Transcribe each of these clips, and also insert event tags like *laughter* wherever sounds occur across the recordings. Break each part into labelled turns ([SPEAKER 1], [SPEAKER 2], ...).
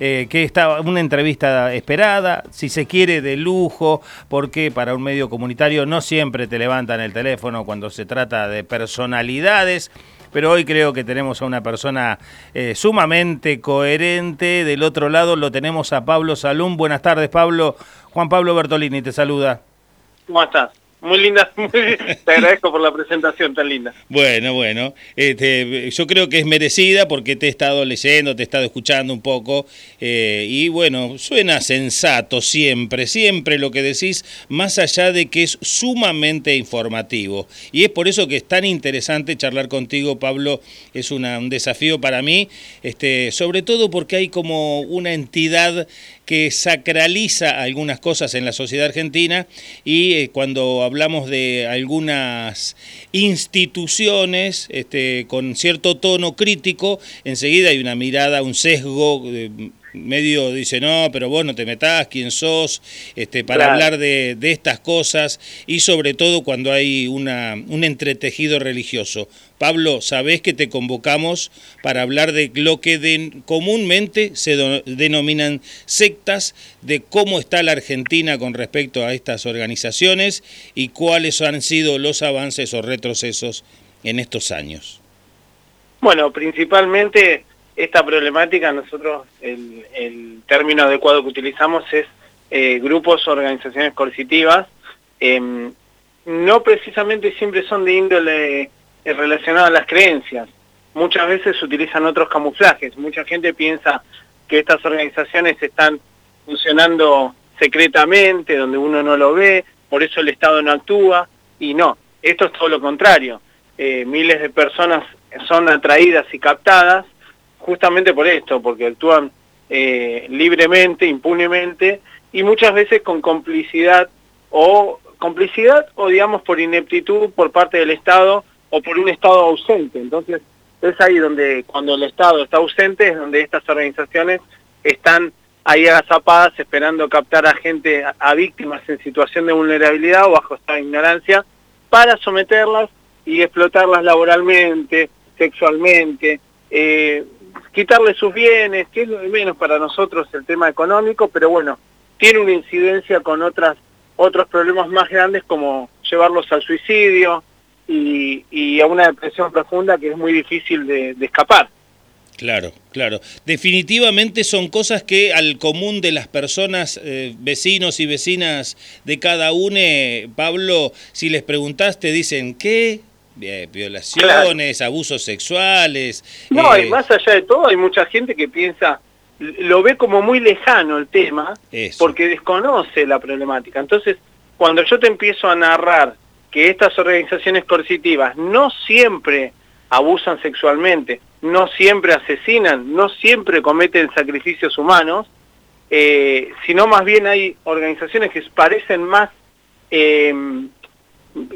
[SPEAKER 1] eh, que está una entrevista esperada, si se quiere de lujo, porque para un medio comunitario no siempre te levantan el teléfono cuando se trata de personalidades pero hoy creo que tenemos a una persona eh, sumamente coherente. Del otro lado lo tenemos a Pablo Salún. Buenas tardes, Pablo. Juan Pablo Bertolini te saluda.
[SPEAKER 2] ¿Cómo estás? Muy linda, *laughs* te agradezco por la presentación tan linda.
[SPEAKER 1] Bueno, bueno, este, yo creo que es merecida porque te he estado leyendo, te he estado escuchando un poco eh, y bueno, suena sensato siempre, siempre lo que decís, más allá de que es sumamente informativo. Y es por eso que es tan interesante charlar contigo, Pablo, es un desafío para mí, este, sobre todo porque hay como una entidad que sacraliza algunas cosas en la sociedad argentina y eh, cuando hablamos de algunas instituciones este, con cierto tono crítico, enseguida hay una mirada, un sesgo medio dice, no, pero vos no te metás, quién sos, este, para hablar de, de, estas cosas y sobre todo cuando hay una, un entretejido religioso. Pablo, sabés que te convocamos para hablar de lo que de, comúnmente se denominan sectas, de cómo está la Argentina con respecto a estas organizaciones y cuáles han sido los avances o retrocesos en estos años.
[SPEAKER 2] Bueno, principalmente esta problemática, nosotros el, término adecuado que utilizamos es eh, grupos o organizaciones coercitivas. Em, no precisamente siempre son de índole eh, relacionado a las creencias. Muchas veces se utilizan otros camuflajes. Mucha gente piensa que estas organizaciones están funcionando secretamente, donde uno no lo ve, por eso el Estado no actúa, y no, esto es todo lo contrario. Eh, miles de personas son atraídas y captadas justamente por esto, porque actúan eh, libremente, impunemente y muchas veces con complicidad o complicidad o digamos por ineptitud por parte del Estado o por un Estado ausente. Entonces es ahí donde cuando el Estado está ausente es donde estas organizaciones están ahí agazapadas esperando captar a gente, a, víctimas en situación de vulnerabilidad o bajo esta ignorancia para someterlas y explotarlas laboralmente, sexualmente, eh, quitarle sus bienes, que es lo menos para nosotros el tema económico, pero bueno, tiene una incidencia con otras otros problemas más grandes como llevarlos al suicidio y, a una depresión profunda que es muy difícil de, escapar.
[SPEAKER 1] Claro, claro. Definitivamente son cosas que al común de las personas, eh, vecinos y vecinas de cada uno, Pablo, si les preguntás, te dicen, ¿qué? Violaciones, abusos sexuales.
[SPEAKER 2] No, y eh, más allá de todo, hay mucha gente que piensa, lo ve como muy lejano el tema, porque desconoce la problemática. Entonces, cuando yo te empiezo a narrar que estas organizaciones coercitivas no siempre abusan sexualmente, no siempre asesinan, no siempre cometen sacrificios humanos, eh, sino más bien hay organizaciones que parecen más eh,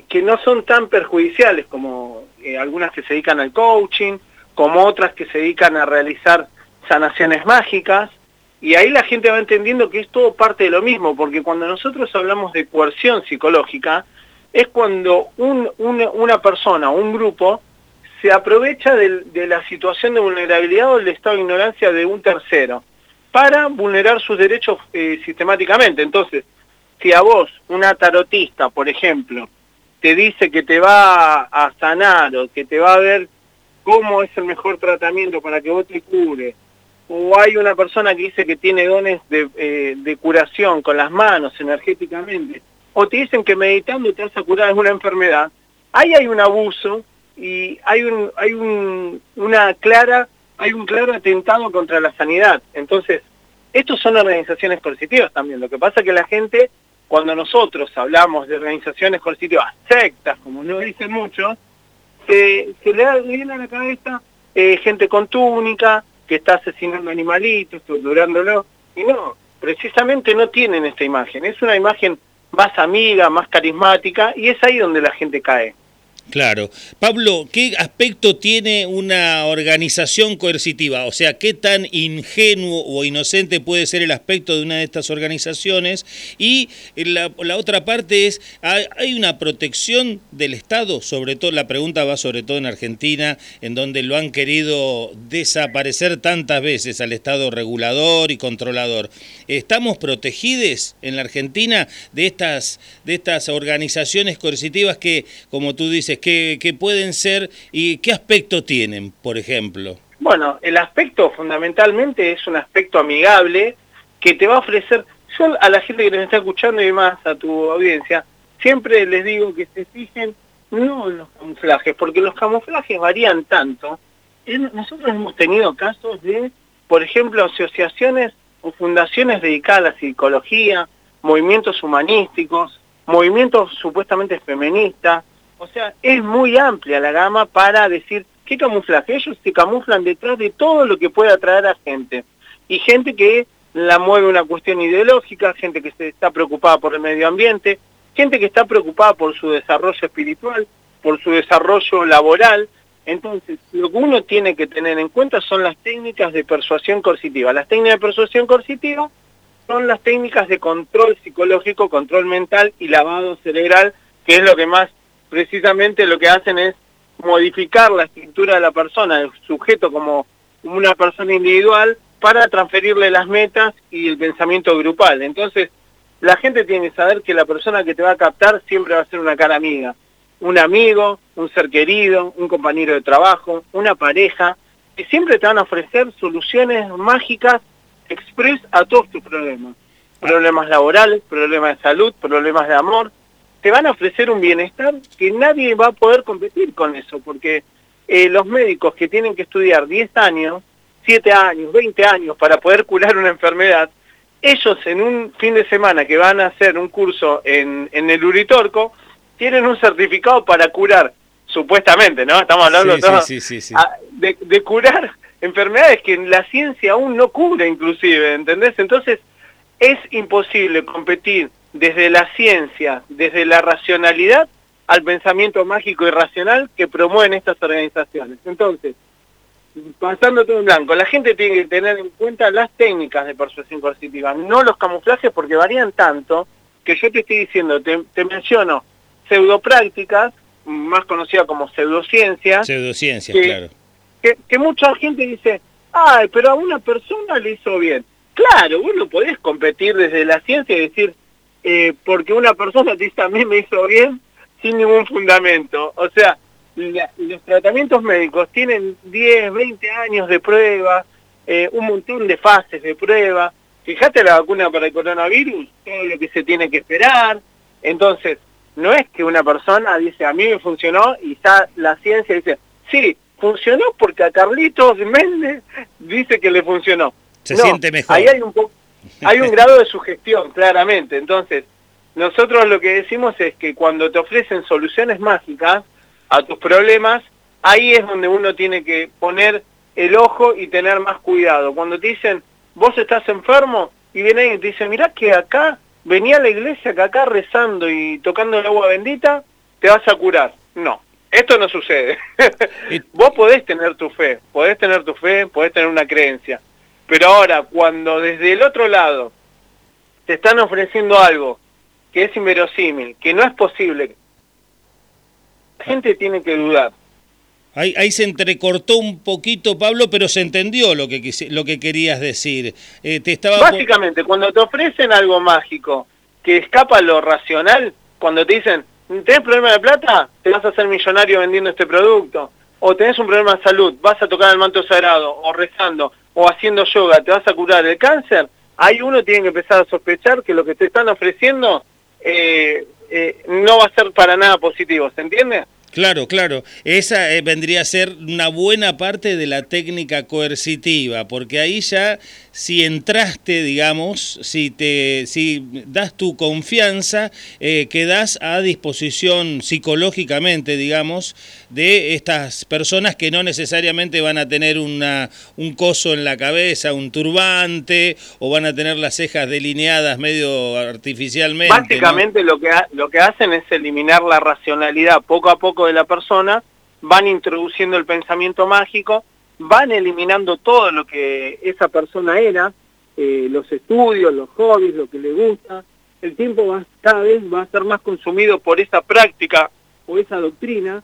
[SPEAKER 2] que no son tan perjudiciales como eh, algunas que se dedican al coaching, como otras que se dedican a realizar sanaciones mágicas, y ahí la gente va entendiendo que es todo parte de lo mismo, porque cuando nosotros hablamos de coerción psicológica, es cuando una persona un grupo se aprovecha de, la situación de vulnerabilidad o del estado de ignorancia de un tercero para vulnerar sus derechos eh, sistemáticamente. Entonces, si a vos, una tarotista, por ejemplo, te dice que te va a sanar o que te va a ver cómo es el mejor tratamiento para que vos te cure, o hay una persona que dice que tiene dones de, eh, curación con las manos energéticamente, o te dicen que meditando te vas a curar alguna enfermedad, ahí hay un abuso y hay un, hay un, una clara, hay un claro atentado contra la sanidad. Entonces, estos son organizaciones coercitivas también. Lo que pasa es que la gente cuando nosotros hablamos de organizaciones coercitivas, sectas, como nos dicen muchos, se, le, da, viene a la cabeza eh, gente con túnica, que está asesinando animalitos, torturándolos, y no, precisamente no tienen esta imagen, es una imagen más amiga, más carismática, y es ahí donde la gente cae.
[SPEAKER 1] Claro. Pablo, ¿qué aspecto tiene una organización coercitiva? O sea, ¿qué tan ingenuo o inocente puede ser el aspecto de una de estas organizaciones? Y la, otra parte es, ¿hay una protección del Estado? Sobre todo, la pregunta va sobre todo en Argentina, en donde lo han querido desaparecer tantas veces al Estado regulador y controlador. ¿Estamos protegidos en la Argentina de estas, de estas organizaciones coercitivas que, como tú dices, que, pueden ser y qué aspecto tienen, por ejemplo?
[SPEAKER 2] Bueno, el aspecto fundamentalmente es un aspecto amigable que te va a ofrecer, yo a la gente que nos está escuchando y más a tu audiencia, siempre les digo que se fijen no los camuflajes, porque los camuflajes varían tanto. Nosotros hemos tenido casos de, por ejemplo, asociaciones o fundaciones dedicadas a la psicología, movimientos humanísticos, movimientos supuestamente feministas, o sea, es muy amplia la gama para decir qué camuflaje. Ellos se camuflan detrás de todo lo que puede atraer a gente. Y gente que la mueve una cuestión ideológica, gente que se está preocupada por el medio ambiente, gente que está preocupada por su desarrollo espiritual, por su desarrollo laboral. Entonces, lo que uno tiene que tener en cuenta son las técnicas de persuasión coercitiva. Las técnicas de persuasión coercitiva son las técnicas de control psicológico, control mental y lavado cerebral, que es lo que más precisamente lo que hacen es modificar la estructura de la persona, el sujeto como una persona individual, para transferirle las metas y el pensamiento grupal. Entonces, la gente tiene que saber que la persona que te va a captar siempre va a ser una cara amiga. Un amigo, un ser querido, un compañero de trabajo, una pareja, que siempre te van a ofrecer soluciones mágicas express a todos tus problemas. Problemas laborales, problemas de salud, problemas de amor, te van a ofrecer un bienestar que nadie va a poder competir con eso, porque eh, los médicos que tienen que estudiar 10 años, 7 años, 20 años para poder curar una enfermedad, ellos en un fin de semana que van a hacer un curso en, en el Uritorco, tienen un certificado para curar, supuestamente, ¿no? Estamos hablando de, de curar enfermedades que la ciencia aún no cura inclusive, ¿entendés? Entonces es imposible competir desde la ciencia, desde la racionalidad, al pensamiento mágico y racional que promueven estas organizaciones. Entonces, pasando todo en blanco, la gente tiene que tener en cuenta las técnicas de persuasión coercitiva, no los camuflajes porque varían tanto que yo te estoy diciendo, te, menciono pseudoprácticas, más conocidas como. Pseudociencias,
[SPEAKER 1] claro.
[SPEAKER 2] Que, que mucha gente dice, ay, pero a una persona le hizo bien. Claro, vos no podés competir desde la ciencia y decir, eh, porque una persona dice a mí me hizo bien sin ningún fundamento. O sea, los tratamientos médicos tienen 10, 20 años de prueba, eh, un montón de fases de prueba. Fíjate la vacuna para el coronavirus, todo lo que se tiene que esperar. Entonces, no es que una persona dice a mí me funcionó y está la ciencia dice, sí, funcionó porque a Carlitos Méndez dice que le funcionó.
[SPEAKER 1] Se siente mejor.
[SPEAKER 2] Ahí hay un poco hay un *laughs* grado de sugestión, claramente. Entonces, nosotros lo que decimos es que cuando te ofrecen soluciones mágicas a tus problemas, ahí es donde uno tiene que poner el ojo y tener más cuidado. Cuando te dicen, vos estás enfermo, y viene alguien y te dice, mirá que acá, venía a la iglesia, que acá rezando y tocando el agua bendita, te vas a curar. No, esto no sucede. *laughs* vos podés tener tu fe, podés tener tu fe, podés tener una creencia pero ahora, cuando desde el otro lado te están ofreciendo algo que es inverosímil, que no es posible, la gente tiene que dudar.
[SPEAKER 1] Ahí, ahí, se entrecortó un poquito, Pablo, pero se entendió lo que, lo que querías decir.
[SPEAKER 2] Eh, te estaba... Básicamente, cuando te ofrecen algo mágico que escapa a lo racional, cuando te dicen, ¿tenés problema de plata? Te vas a hacer millonario vendiendo este producto. O tenés un problema de salud, vas a tocar el manto sagrado, o rezando, o haciendo yoga te vas a curar el cáncer, ahí uno tiene que empezar a sospechar que lo que te están ofreciendo eh, eh, no va a ser para nada positivo, ¿se entiende?
[SPEAKER 1] Claro, claro. Esa eh, vendría a ser una buena parte de la técnica coercitiva, porque ahí ya si entraste, digamos, si te si das tu confianza, eh, quedas a disposición psicológicamente, digamos, de estas personas que no necesariamente van a tener una, un coso en la cabeza, un turbante, o van a tener las cejas delineadas medio artificialmente.
[SPEAKER 2] Básicamente lo, que lo que hacen es eliminar la racionalidad poco a poco de la persona, van introduciendo el pensamiento mágico, van eliminando todo lo que esa persona era, eh, los estudios, los hobbies, lo que le gusta, el tiempo va, cada vez va a ser más consumido por esa práctica o esa doctrina,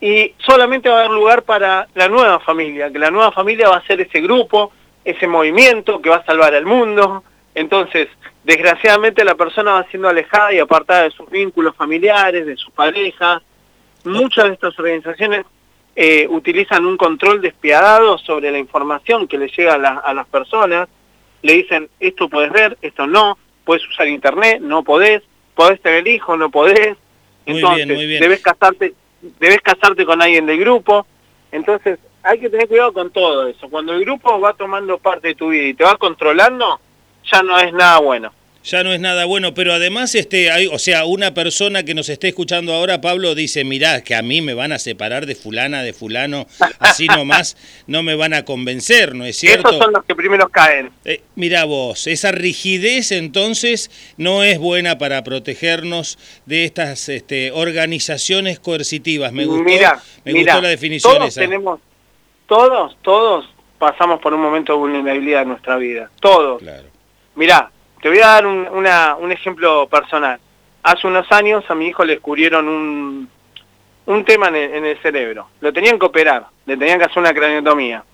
[SPEAKER 2] y solamente va a haber lugar para la nueva familia, que la nueva familia va a ser ese grupo, ese movimiento que va a salvar al mundo. Entonces, desgraciadamente la persona va siendo alejada y apartada de sus vínculos familiares, de su pareja. Muchas de estas organizaciones eh, utilizan un control despiadado sobre la información que le llega a, las personas. Le dicen, esto puedes ver, esto no, puedes usar internet, no podés, podés tener hijos, no podés. Entonces, debes casarte debes casarte con alguien del grupo. Entonces, hay que tener cuidado con todo eso. Cuando el grupo va tomando parte de tu vida y te va controlando, ya no es nada bueno
[SPEAKER 1] ya no es nada bueno, pero además, este, hay, o sea, una persona que nos esté escuchando ahora, Pablo, dice, mirá, que a mí me van a separar de fulana, de fulano, así nomás no me van a convencer, ¿no es cierto?
[SPEAKER 2] Esos son los que primero caen.
[SPEAKER 1] Eh, mirá vos, esa rigidez entonces no es buena para protegernos de estas este, organizaciones coercitivas. Me gustó, me gustó la definición
[SPEAKER 2] todos Tenemos, todos, todos pasamos por un momento de vulnerabilidad en nuestra vida, todos. Claro. Mirá, te voy a dar un, ejemplo personal. Hace unos años a mi hijo le descubrieron un, un tema en el, cerebro. Lo tenían que operar, le tenían que hacer una craniotomía.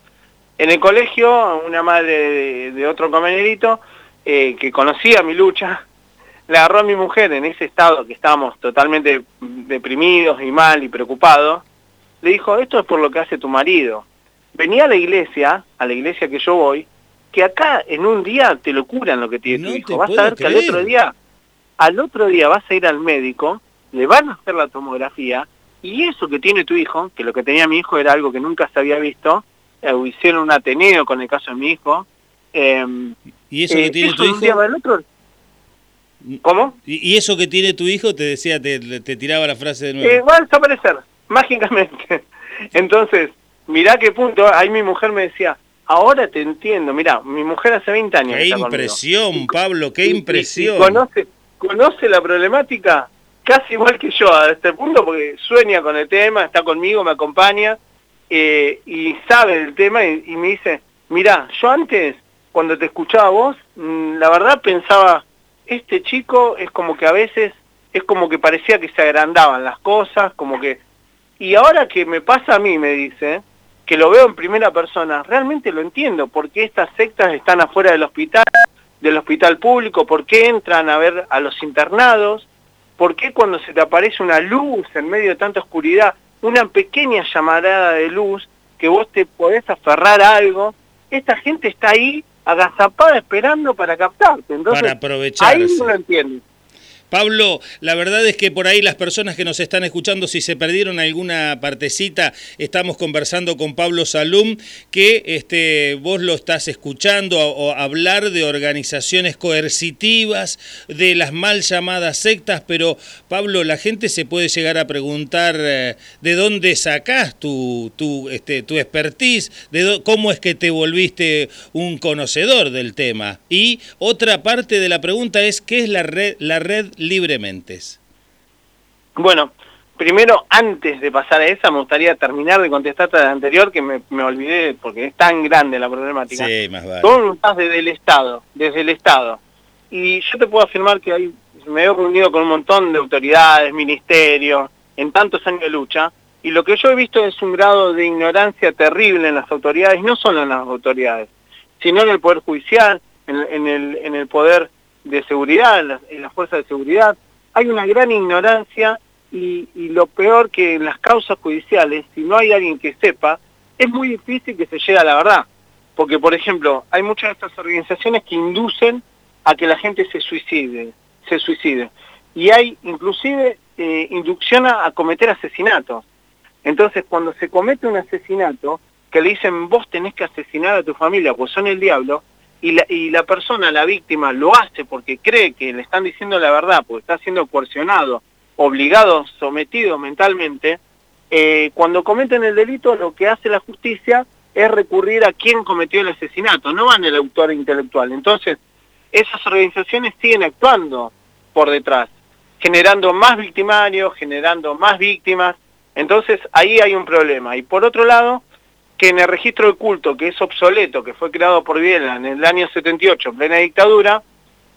[SPEAKER 2] En el colegio, una madre de, otro compañerito eh, que conocía mi lucha, *laughs* le agarró a mi mujer en ese estado que estábamos totalmente deprimidos y mal y preocupados, le dijo, esto es por lo que hace tu marido. Venía a la iglesia, a la iglesia que yo voy, que acá en un día te lo curan lo que tiene tu hijo. Vas a ver que al otro día, al otro día vas a ir al médico, le van a hacer la tomografía y eso que tiene tu hijo, que lo que tenía mi hijo era algo que nunca se había visto, eh, hicieron un ateneo con el caso de mi hijo.
[SPEAKER 1] Em, ¿Y eso que eh, tiene tu hijo? Otro...
[SPEAKER 2] ¿Cómo?
[SPEAKER 1] ¿Y eso que tiene tu hijo? Te decía, te, tiraba la frase de nuevo.
[SPEAKER 2] Eh, va a desaparecer, *laughs* mágicamente. Entonces, mirá qué punto, ahí mi mujer me decía, ahora te entiendo. Mira, mi mujer hace 20 años.
[SPEAKER 1] Qué impresión, Pablo, qué impresión.
[SPEAKER 2] conoce, conoce la problemática casi igual que yo a este punto, porque sueña con el tema, está conmigo, me acompaña eh, y sabe del tema y, me dice, mira, yo antes, cuando te escuchaba vos, mm, la verdad pensaba, este chico es como que a veces, es como que parecía que se agrandaban las cosas, como que... Y ahora que me pasa a mí, me dice, que lo veo en primera persona, realmente lo entiendo, porque estas sectas están afuera del hospital, del hospital público, por qué entran a ver a los internados, por qué cuando se te aparece una luz en medio de tanta oscuridad, una pequeña llamarada de luz, que vos te podés aferrar a algo, esta gente está ahí agazapada esperando para captarte. Entonces,
[SPEAKER 1] para aprovecharse.
[SPEAKER 2] Ahí no lo entiendo.
[SPEAKER 1] Pablo, la verdad es que por ahí las personas que nos están escuchando, si se perdieron alguna partecita, estamos conversando con Pablo Salum, que este, vos lo estás escuchando o, hablar de organizaciones coercitivas, de las mal llamadas sectas, pero Pablo, la gente se puede llegar a preguntar eh, de dónde sacás tu, tu, este, tu expertise, de cómo es que te volviste un conocedor del tema. Y otra parte de la pregunta es, ¿qué es la red, la red libremente?
[SPEAKER 2] Bueno, primero, antes de pasar a esa, me gustaría terminar de contestarte a la anterior, que me, olvidé, porque es tan grande la problemática.
[SPEAKER 1] Sí, más vale.
[SPEAKER 2] Todo desde el Estado, desde el Estado. Y yo te puedo afirmar que hay, me he reunido con un montón de autoridades, ministerios, en tantos años de lucha, y lo que yo he visto es un grado de ignorancia terrible en las autoridades, no solo en las autoridades, sino en el Poder Judicial, en, el, en el Poder de seguridad, en las, fuerzas de seguridad, hay una gran ignorancia y, lo peor que en las causas judiciales, si no hay alguien que sepa, es muy difícil que se llegue a la verdad. Porque, por ejemplo, hay muchas de estas organizaciones que inducen a que la gente se suicide, se suicide. Y hay inclusive eh, inducción a, cometer asesinatos. Entonces, cuando se comete un asesinato, que le dicen vos tenés que asesinar a tu familia, pues son el diablo, y la, persona, la víctima, lo hace porque cree que le están diciendo la verdad, porque está siendo coercionado, obligado, sometido mentalmente, eh, cuando cometen el delito lo que hace la justicia es recurrir a quien cometió el asesinato, no van el autor intelectual. Entonces, esas organizaciones siguen actuando por detrás, generando más victimarios, generando más víctimas, Entonces ahí hay un problema. Y por otro lado, que en el registro de culto, que es obsoleto, que fue creado por Viela en el año 78, en plena dictadura,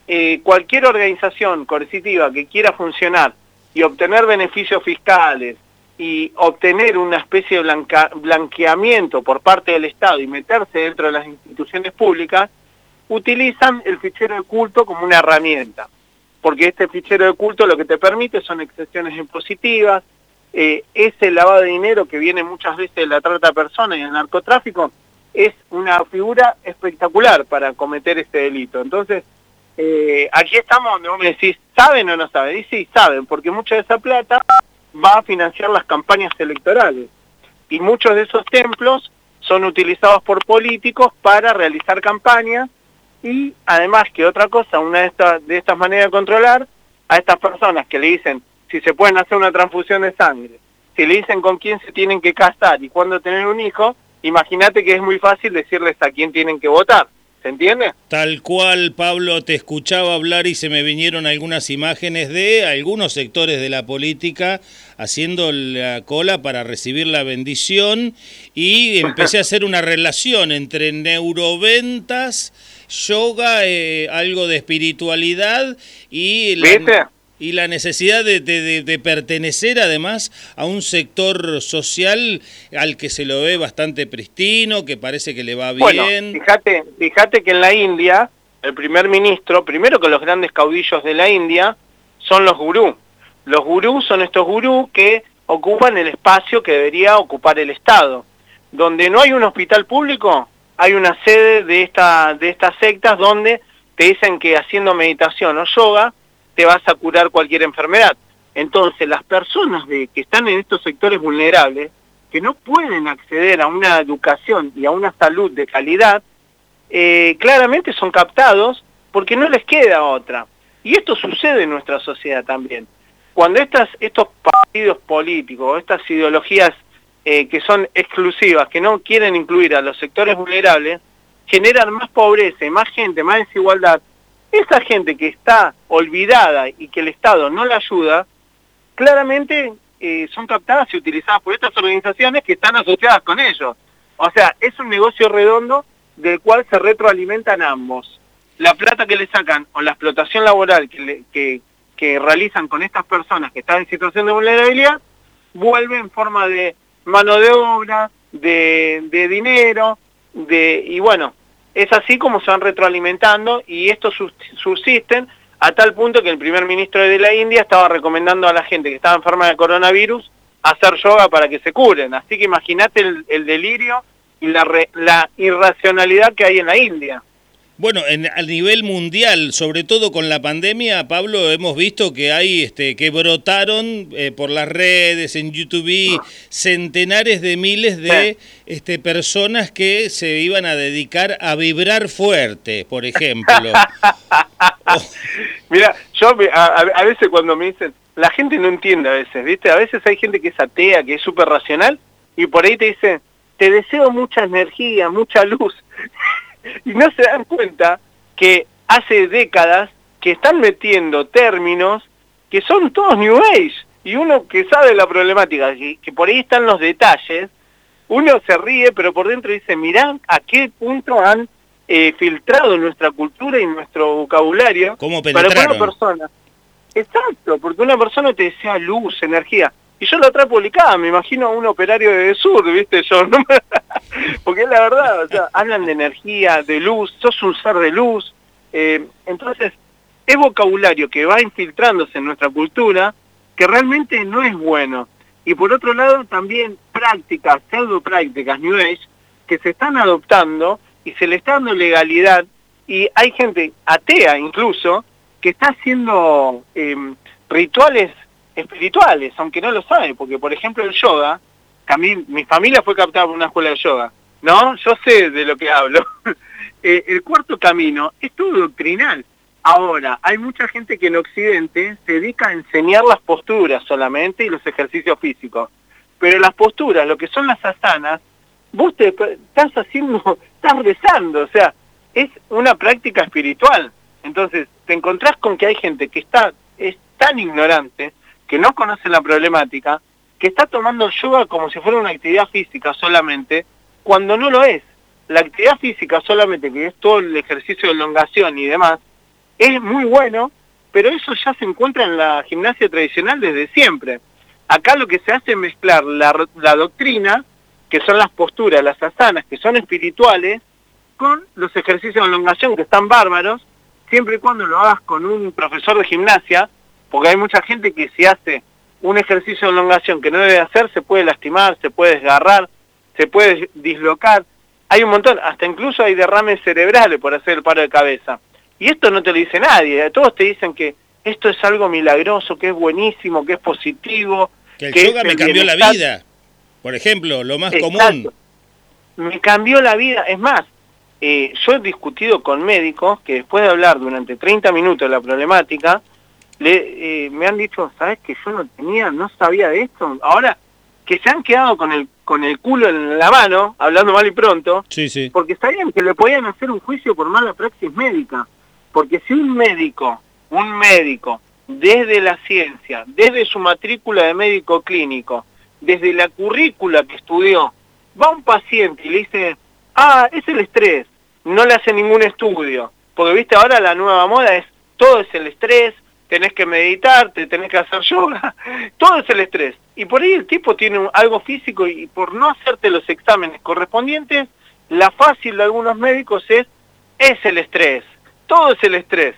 [SPEAKER 2] eh, cualquier organización coercitiva que quiera funcionar y obtener beneficios fiscales y obtener una especie de blanqueamiento por parte del Estado y meterse dentro de las instituciones públicas, utilizan el fichero de culto como una herramienta. Porque este fichero de culto lo que te permite son excepciones impositivas, eh, ese lavado de dinero que viene muchas veces de la trata de personas y el narcotráfico, es una figura espectacular para cometer este delito. Entonces, eh, aquí estamos donde vos me decís, ¿saben o no saben? Y sí, saben, porque mucha de esa plata va a financiar las campañas electorales. Y muchos de esos templos son utilizados por políticos para realizar campañas y además que otra cosa, una de estas, de estas maneras de controlar a estas personas que le dicen si se pueden hacer una transfusión de sangre, si le dicen con quién se tienen que casar y cuándo tener un hijo, imagínate que es muy fácil decirles a quién tienen que votar. ¿Se entiende?
[SPEAKER 1] Tal cual, Pablo, te escuchaba hablar y se me vinieron algunas imágenes de algunos sectores de la política haciendo la cola para recibir la bendición y *laughs* empecé a hacer una relación entre neuroventas, yoga, eh, algo de espiritualidad y... La y la necesidad de, pertenecer además a un sector social al que se lo ve bastante pristino, que parece que le va bien. Bueno,
[SPEAKER 2] fíjate, fíjate que en la India, el primer ministro, primero que los grandes caudillos de la India, son los gurús. Los gurús son estos gurús que ocupan el espacio que debería ocupar el Estado. Donde no hay un hospital público, hay una sede de, esta, de estas sectas donde te dicen que haciendo meditación o yoga, te vas a curar cualquier enfermedad. Entonces, las personas que están en estos sectores vulnerables, que no pueden acceder a una educación y a una salud de calidad, eh, claramente son captados porque no les queda otra. Y esto sucede en nuestra sociedad también. Cuando estas, estos partidos políticos, estas ideologías eh, que son exclusivas, que no quieren incluir a los sectores vulnerables, generan más pobreza y más gente, más desigualdad, esa gente que está olvidada y que el Estado no la ayuda, claramente eh, son captadas y utilizadas por estas organizaciones que están asociadas con ellos. O sea, es un negocio redondo del cual se retroalimentan ambos. La plata que le sacan o la explotación laboral que, realizan con estas personas que están en situación de vulnerabilidad, vuelve en forma de mano de obra, de, de dinero, de y bueno, es así como se van retroalimentando y estos subsisten a tal punto que el primer ministro de la India estaba recomendando a la gente que estaba enferma de coronavirus hacer yoga para que se curen. Así que imagínate el, delirio y la, la irracionalidad que hay en la India.
[SPEAKER 1] Bueno, en, a nivel mundial, sobre todo con la pandemia, Pablo, hemos visto que hay, este, que brotaron eh, por las redes, en YouTube, centenares de miles de este, personas que se iban a dedicar a vibrar fuerte, por ejemplo. *laughs*
[SPEAKER 2] Mira, yo a, veces cuando me dicen, la gente no entiende a veces, ¿viste? A veces hay gente que es atea, que es súper racional, y por ahí te dicen, te deseo mucha energía, mucha luz y no se dan cuenta que hace décadas que están metiendo términos que son todos New Age. Y uno que sabe la problemática, que, que por ahí están los detalles, uno se ríe, pero por dentro dice, mirá a qué punto han eh, filtrado nuestra cultura y nuestro vocabulario
[SPEAKER 1] ¿Cómo para
[SPEAKER 2] que una persona. Exacto, porque una persona te desea luz, energía. Y yo lo traigo publicada, me imagino a un operario de Sur, ¿viste? Yo, *laughs* porque es la verdad, o sea, hablan de energía, de luz, sos un ser de luz. Eh, entonces, es vocabulario que va infiltrándose en nuestra cultura que realmente no es bueno. Y por otro lado, también prácticas, pseudo prácticas New Age, que se están adoptando y se le está dando legalidad. Y hay gente atea incluso que está haciendo eh, rituales espirituales, aunque no lo sabe, porque por ejemplo el yoga, mi familia fue captada por una escuela de yoga, ¿no? Yo sé de lo que hablo. *laughs* Eh, el cuarto camino es todo doctrinal. Ahora, hay mucha gente que en Occidente se dedica a enseñar las posturas solamente y los ejercicios físicos. Pero las posturas, lo que son las asanas, vos te estás haciendo, *laughs* estás rezando, o sea, es una práctica espiritual. Entonces, te encontrás con que hay gente que está, es tan ignorante que no conoce la problemática que está tomando yoga como si fuera una actividad física solamente, cuando no lo es. La actividad física solamente, que es todo el ejercicio de elongación y demás, es muy bueno, pero eso ya se encuentra en la gimnasia tradicional desde siempre. Acá lo que se hace es mezclar la, la doctrina, que son las posturas, las asanas, que son espirituales, con los ejercicios de elongación, que están bárbaros, siempre y cuando lo hagas con un profesor de gimnasia, porque hay mucha gente que si hace un ejercicio de elongación que no debe hacer, se puede lastimar, se puede desgarrar, se puede dislocar. Hay un montón, hasta incluso hay derrames cerebrales por hacer el paro de cabeza. Y esto no te lo dice nadie, ¿eh? todos te dicen que esto es algo milagroso, que es buenísimo, que es positivo.
[SPEAKER 1] Que el yoga me cambió la vida, por ejemplo, lo más común.
[SPEAKER 2] Me cambió la vida, es más, eh, yo he discutido con médicos que después de hablar durante 30 minutos de la problemática, le, eh, me han dicho, ¿sabes que yo no tenía, no sabía de esto? Ahora, que se han quedado con el, con el culo en la mano, hablando mal y pronto,
[SPEAKER 1] sí, sí.
[SPEAKER 2] porque sabían que le podían hacer un juicio por mala praxis médica. Porque si un médico, un médico, desde la ciencia, desde su matrícula de médico clínico, desde la currícula que estudió, va a un paciente y le dice, ah, es el estrés, no le hace ningún estudio, porque viste ahora la nueva moda es, todo es el estrés, tenés que meditar, te tenés que hacer yoga, *laughs* todo es el estrés. Y por ahí el tipo tiene algo físico y por no hacerte los exámenes correspondientes, la fácil de algunos médicos es, es el estrés, todo es el estrés.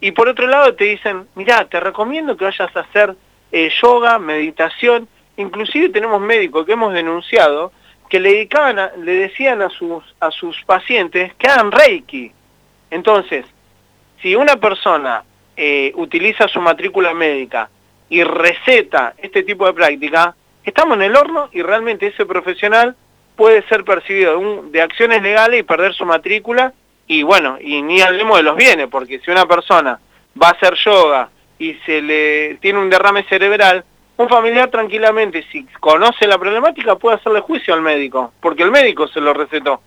[SPEAKER 2] Y por otro lado te dicen, mira, te recomiendo que vayas a hacer eh, yoga, meditación, inclusive tenemos médicos que hemos denunciado que le le decían a sus, a sus pacientes que hagan reiki. Entonces, si una persona eh, utiliza su matrícula médica y receta este tipo de práctica, estamos en el horno y realmente ese profesional puede ser percibido de, acciones legales y perder su matrícula y bueno, y ni hablemos de los bienes, porque si una persona va a hacer yoga y se le tiene un derrame cerebral, un familiar tranquilamente, si conoce la problemática, puede hacerle juicio al médico, porque el médico se lo recetó.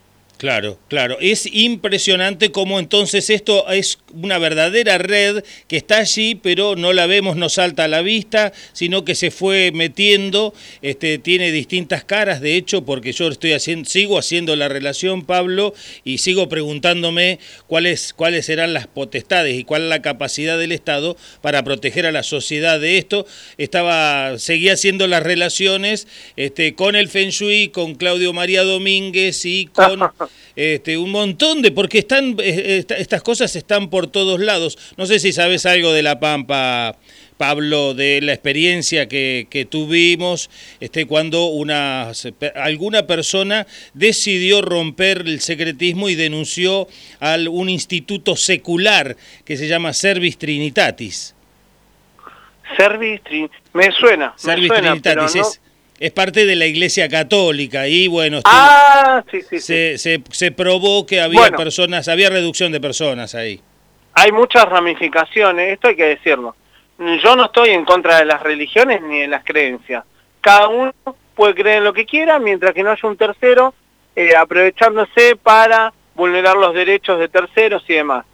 [SPEAKER 1] Claro, claro. Es impresionante cómo entonces esto es una verdadera red que está allí, pero no la vemos, no salta a la vista, sino que se fue metiendo, este, tiene distintas caras, de hecho, porque yo estoy haciendo, sigo haciendo la relación, Pablo, y sigo preguntándome cuáles, cuáles serán las potestades y cuál es la capacidad del Estado para proteger a la sociedad de esto. Estaba, seguía haciendo las relaciones este, con el Feng Shui, con Claudio María Domínguez y con *laughs* este, un montón de, porque están, estas cosas están por todos lados. No sé si sabes algo de La Pampa, Pablo, de la experiencia que, que tuvimos este, cuando una, alguna persona decidió romper el secretismo y denunció a un instituto secular que se llama Servis Trinitatis.
[SPEAKER 2] Servis Trinitatis, me suena.
[SPEAKER 1] Servis Trinitatis es es parte de la Iglesia Católica y bueno,
[SPEAKER 2] ah,
[SPEAKER 1] se, se, probó que había personas, había reducción de personas ahí.
[SPEAKER 2] Hay muchas ramificaciones, esto hay que decirlo. Yo no estoy en contra de las religiones ni de las creencias. Cada uno puede creer en lo que quiera mientras que no haya un tercero eh, aprovechándose para vulnerar los derechos de terceros y demás.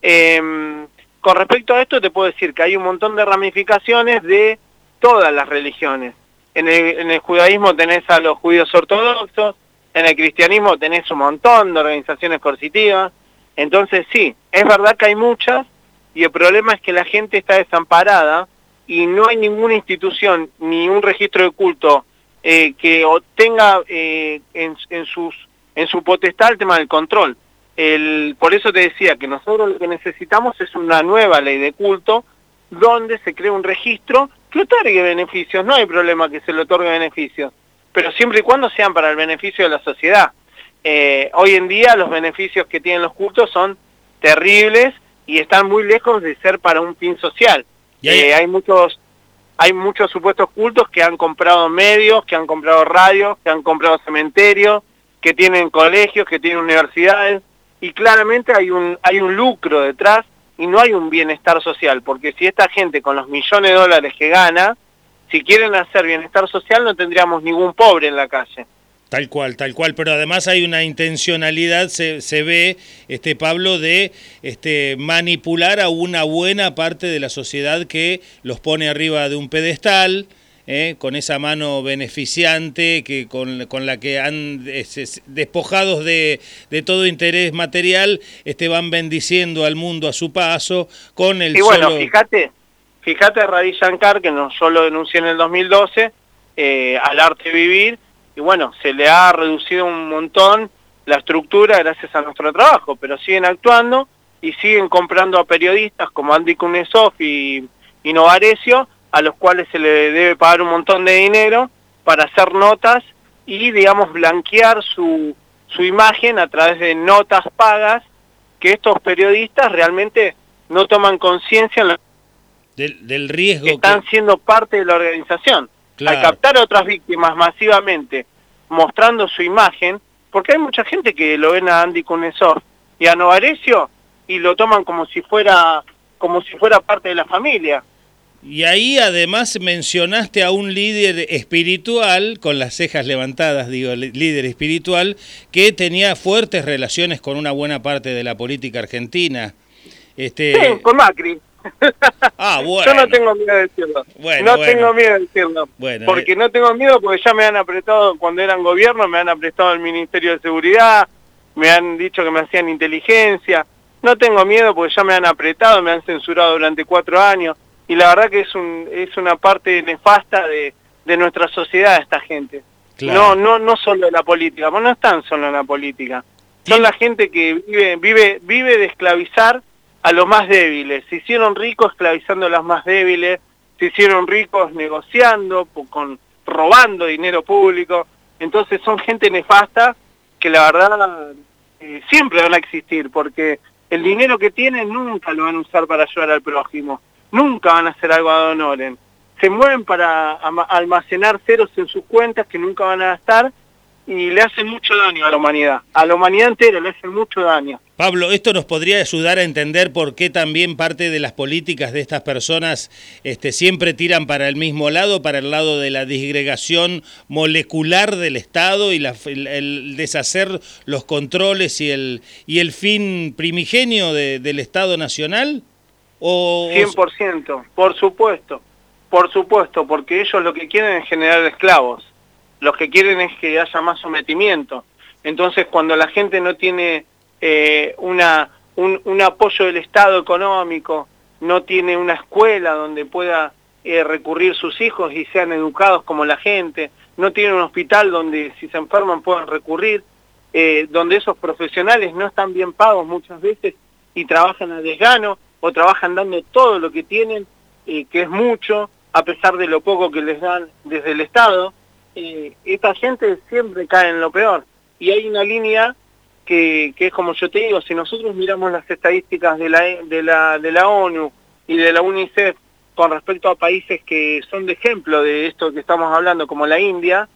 [SPEAKER 2] Em, con respecto a esto te puedo decir que hay un montón de ramificaciones de todas las religiones en el, judaísmo tenés a los judíos ortodoxos, en el cristianismo tenés un montón de organizaciones coercitivas, entonces sí, es verdad que hay muchas y el problema es que la gente está desamparada y no hay ninguna institución ni un registro de culto eh, que tenga eh, en, su potestad el tema del control. Por eso te decía que nosotros lo que necesitamos es una nueva ley de culto donde se crea un registro que otorgue beneficios, no hay problema que se le otorgue beneficios, pero siempre y cuando sean para el beneficio de la sociedad. Eh, hoy en día los beneficios que tienen los cultos son terribles y están muy lejos de ser para un fin social. Eh, hay muchos hay muchos supuestos cultos que han comprado medios, que han comprado radios, que han comprado cementerios, que tienen colegios, que tienen universidades, y claramente hay un, hay un lucro detrás y no hay un bienestar social, porque si esta gente con los millones de dólares que gana, si quieren hacer bienestar social no tendríamos ningún pobre en la calle.
[SPEAKER 1] Tal cual, tal cual, pero además hay una intencionalidad, se, se ve, este Pablo, de este, manipular a una buena parte de la sociedad que los pone arriba de un pedestal, ¿eh? con esa mano beneficiante que con, con la que han despojados de, de, todo interés material, este, van bendiciendo al mundo a su paso con el
[SPEAKER 2] y bueno, fíjate, fíjate Ravi Shankar, que no solo denunció en el 2012 eh, al arte vivir, y bueno, se le ha reducido un montón la estructura gracias a nuestro trabajo, pero siguen actuando y siguen comprando a periodistas como Andy Kunesov y, y Novarecio, a los cuales se le debe pagar un montón de dinero para hacer notas y, digamos, blanquear su, su imagen a través de notas pagas que estos periodistas realmente no toman conciencia
[SPEAKER 1] del, del, riesgo
[SPEAKER 2] que están siendo parte de la organización. Al captar a otras víctimas masivamente, mostrando su imagen, porque hay mucha gente que lo ven a Andy Kunesov y a Novarecio y lo toman como si fuera como si fuera parte de la familia.
[SPEAKER 1] Y ahí además mencionaste a un líder espiritual, con las cejas levantadas, digo, líder espiritual, que tenía fuertes relaciones con una buena parte de la política argentina.
[SPEAKER 2] Este... Sí, con Macri. Ah, bueno. *laughs* Yo no tengo miedo de decirlo. no tengo miedo de decirlo. porque eh. no tengo miedo porque ya me han apretado, cuando eran gobierno, me han apretado el Ministerio de Seguridad, me han dicho que me hacían inteligencia. No tengo miedo porque ya me han apretado, me han censurado durante cuatro años. Y la verdad que es, un, es una parte nefasta de, de nuestra sociedad esta gente. No, no, no solo de la política, no están solo en la política. Son la gente que vive, vive, vive de esclavizar a los más débiles. Se hicieron ricos esclavizando a los más débiles, se hicieron ricos negociando, con, robando dinero público. Entonces son gente nefasta que la verdad eh, siempre van a existir, porque el dinero que tienen nunca lo van a usar para ayudar al prójimo, nunca van a hacer algo a honoren. Se mueven para almacenar ceros en sus cuentas que nunca van a gastar y le hacen mucho daño a la humanidad. A la humanidad entera le hacen mucho daño.
[SPEAKER 1] Pablo, esto nos podría ayudar a entender por qué también parte de las políticas de estas personas este, siempre tiran para el mismo lado, para el lado de la disgregación molecular del Estado y el, deshacer los controles y el, y el fin primigenio del Estado Nacional.
[SPEAKER 2] ¿O, 100%, por supuesto, por supuesto, porque ellos lo que quieren es generar esclavos los que quieren es que haya más sometimiento. Entonces, cuando la gente no tiene eh, un, apoyo del Estado económico, no tiene una escuela donde pueda eh, recurrir sus hijos y sean educados como la gente, no tiene un hospital donde si se enferman puedan recurrir, eh, donde esos profesionales no están bien pagos muchas veces y trabajan a desgano o trabajan dando todo lo que tienen, que es mucho, a pesar de lo poco que les dan desde el Estado, esta gente siempre cae en lo peor. Y hay una línea que, que, es como yo te digo, si nosotros miramos las estadísticas de la, de, la, de la ONU y de la UNICEF con respecto a países que son de ejemplo de esto que estamos hablando, como la India,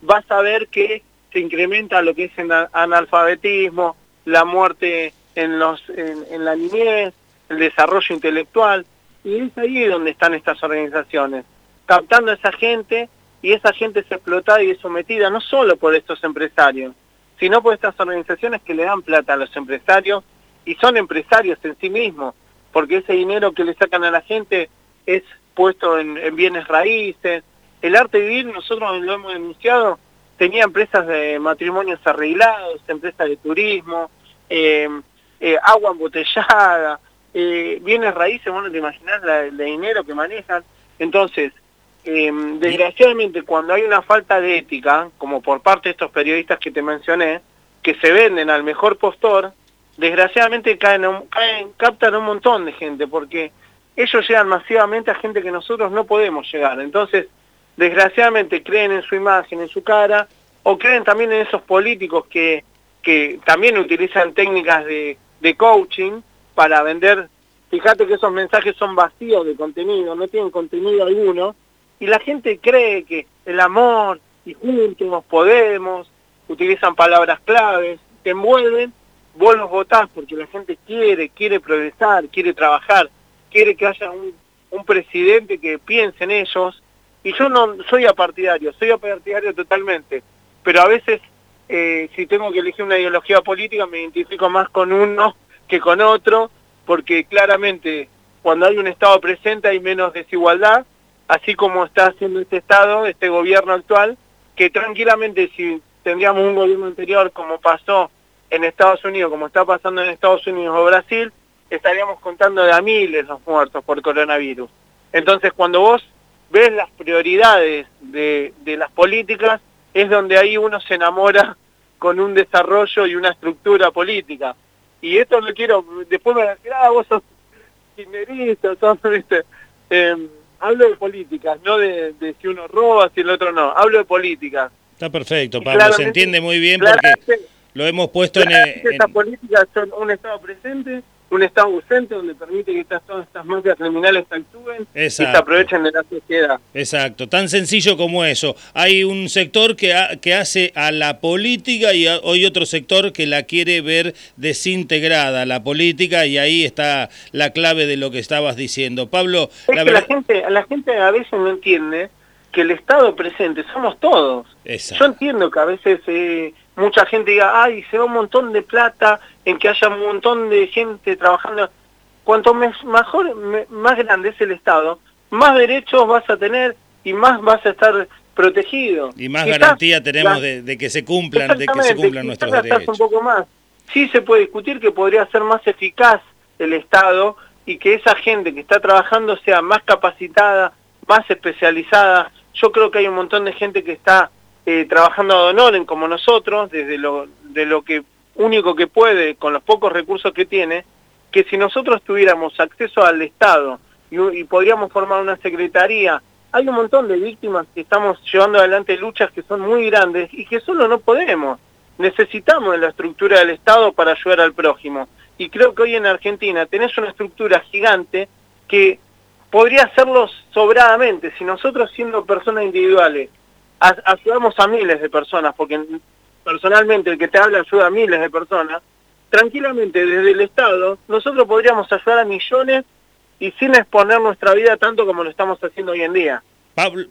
[SPEAKER 2] vas a ver que se incrementa lo que es el analfabetismo, la muerte en, los, en la niñez, el desarrollo intelectual, y es ahí donde están estas organizaciones, captando a esa gente y esa gente es explotada y es sometida no solo por estos empresarios, sino por estas organizaciones que le dan plata a los empresarios y son empresarios en sí mismos, porque ese dinero que le sacan a la gente es puesto en, bienes raíces. El arte vivir, nosotros lo hemos denunciado, tenía empresas de matrimonios arreglados, empresas de turismo, eh, eh, agua embotellada, eh, bienes raíces, bueno, te imaginas el dinero que manejan. Entonces, Em, desgraciadamente cuando hay una falta de ética, como por parte de estos periodistas que te mencioné, que se venden al mejor postor, desgraciadamente caen, caen, captan un montón de gente, porque ellos llegan masivamente a gente que nosotros no podemos llegar. Entonces, desgraciadamente creen en su imagen, en su cara, o creen también en esos políticos que, que también utilizan técnicas de, de coaching para vender. Fíjate que esos mensajes son vacíos de contenido, no tienen contenido alguno, y la gente cree que el amor y juntos podemos, utilizan palabras claves, te envuelven, vos los votás porque la gente quiere, quiere progresar, quiere trabajar, quiere que haya un, presidente que piense en ellos, y yo no soy apartidario, soy apartidario totalmente, pero a veces eh, si tengo que elegir una ideología política me identifico más con uno que con otro, porque claramente cuando hay un Estado presente hay menos desigualdad, así como está haciendo este Estado, este gobierno actual, que tranquilamente si tendríamos un gobierno anterior como pasó en Estados Unidos, como está pasando en Estados Unidos o Brasil, estaríamos contando de a miles los muertos por coronavirus. Entonces cuando vos ves las prioridades de, de las políticas, es donde ahí uno se enamora con un desarrollo y una estructura política. Y esto lo quiero, después me van a decir, ah, vos sos kirchnerista, sos, *laughs* viste, em, hablo de políticas, no de, si uno roba, si el otro no, hablo de políticas.
[SPEAKER 1] Está perfecto, Pablo, se entiende muy bien porque lo hemos puesto en...
[SPEAKER 2] Estas políticas son un Estado presente, un Estado ausente donde permite que estas, todas estas mafias criminales actúen y se aprovechen de la sociedad.
[SPEAKER 1] Exacto, tan sencillo como eso. Hay un sector que, que hace a la política y hay otro sector que la quiere ver desintegrada, la política, y ahí está la clave de lo que estabas diciendo. Pablo,
[SPEAKER 2] la, la, gente, la gente a veces no entiende que el Estado presente somos todos. Yo entiendo que a veces eh, mucha gente diga, ay, se va un montón de plata en que haya un montón de gente trabajando. Cuanto mejor, más grande es el Estado, más derechos vas a tener y más vas a estar protegido.
[SPEAKER 1] Y más garantía tenemos de, que se cumplan, de que se cumplan nuestros derechos.
[SPEAKER 2] un poco más. Sí se puede discutir que podría ser más eficaz el Estado y que esa gente que está trabajando sea más capacitada, más especializada. Yo creo que hay un montón de gente que está eh, trabajando a honoren como nosotros, desde lo, de lo que único que puede, con los pocos recursos que tiene, que si nosotros tuviéramos acceso al Estado y, podríamos formar una secretaría, hay un montón de víctimas que estamos llevando adelante luchas que son muy grandes y que solo no podemos. Necesitamos la estructura del Estado para ayudar al prójimo. Y creo que hoy en Argentina tenés una estructura gigante que podría hacerlo sobradamente. Si nosotros siendo personas individuales ayudamos a miles de personas, porque personalmente el que te habla ayuda a miles de personas, tranquilamente desde el Estado nosotros podríamos ayudar a millones y sin exponer nuestra vida tanto como lo estamos haciendo hoy en día.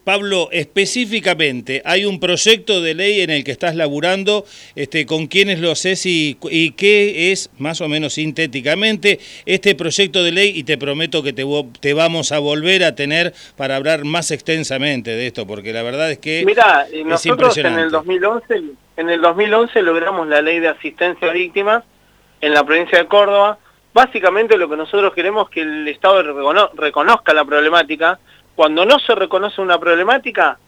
[SPEAKER 1] Pablo, específicamente, hay un proyecto de ley en el que estás laburando, este, con quiénes lo haces y, y, qué es, más o menos sintéticamente, este proyecto de ley y te prometo que te, te, vamos a volver a tener para hablar más extensamente de esto, porque la verdad es que
[SPEAKER 2] Mira, nosotros en el 2011, en el 2011 logramos la ley de asistencia a víctimas en la provincia de Córdoba. Básicamente lo que nosotros queremos es que el Estado reconozca la problemática, cuando no se reconoce una problemática,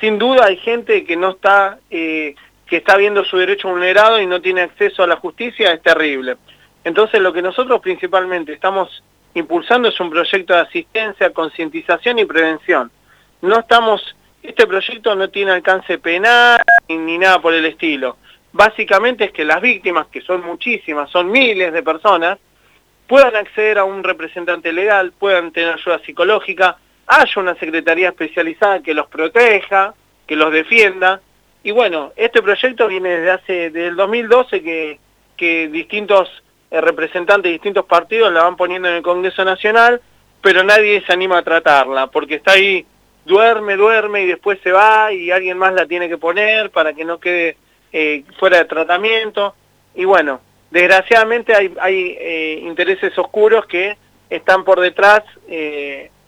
[SPEAKER 2] sin duda hay gente que no está, eh, que está viendo su derecho vulnerado y no tiene acceso a la justicia, es terrible. Entonces lo que nosotros principalmente estamos impulsando es un proyecto de asistencia, concientización y prevención. No estamos, este proyecto no tiene alcance penal ni nada por el estilo. Básicamente es que las víctimas, que son muchísimas, son miles de personas, puedan acceder a un representante legal, puedan tener ayuda psicológica, haya una secretaría especializada que los proteja, que los defienda. Y bueno, este proyecto viene desde hace, desde el 2012 que, que distintos eh, representantes de distintos partidos la van poniendo en el Congreso Nacional, pero nadie se anima a tratarla, porque está ahí, duerme, duerme y después se va y alguien más la tiene que poner para que no quede eh, fuera de tratamiento. Y bueno, desgraciadamente hay, eh, intereses oscuros que están por detrás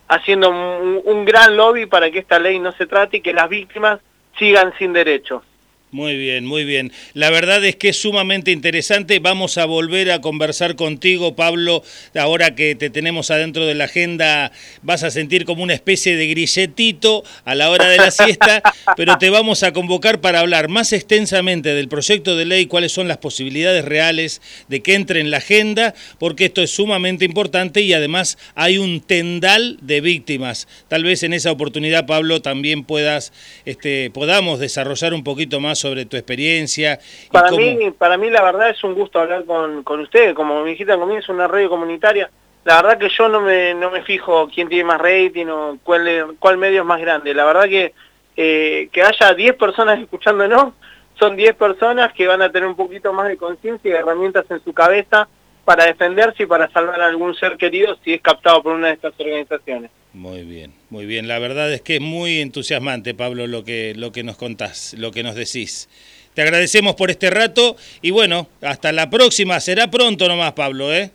[SPEAKER 2] haciendo un, gran lobby para que esta ley no se trate y que las víctimas sigan sin derechos.
[SPEAKER 1] Muy bien, muy bien. La verdad es que es sumamente interesante. Vamos a volver a conversar contigo, Pablo. Ahora que te tenemos adentro de la agenda, vas a sentir como una especie de grilletito a la hora de la siesta, *laughs* pero te vamos a convocar para hablar más extensamente del proyecto de ley, cuáles son las posibilidades reales de que entre en la agenda, porque esto es sumamente importante y además hay un tendal de víctimas. Tal vez en esa oportunidad, Pablo, también puedas, este, podamos desarrollar un poquito más sobre tu experiencia.
[SPEAKER 2] Para, mí, para mí la verdad es un gusto hablar con, con ustedes, como me dijiste conmigo es una radio comunitaria. La verdad que yo no me, no me fijo quién tiene más rating o cuál, cuál medio es más grande. La verdad que eh, que haya 10 personas escuchándonos, son 10 personas que van a tener un poquito más de conciencia y herramientas en su cabeza para defenderse y para salvar a algún ser querido si es captado por una de estas organizaciones.
[SPEAKER 1] Muy bien, muy bien. La verdad es que es muy entusiasmante, Pablo, lo que, lo que nos contás, lo que nos decís. Te agradecemos por este rato y bueno, hasta la próxima. Será pronto nomás, Pablo, ¿eh?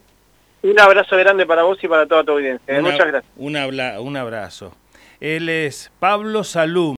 [SPEAKER 2] Un abrazo grande para vos y para toda tu audiencia. ¿eh? Muchas gracias.
[SPEAKER 1] Un, un abrazo. Él es Pablo Salum.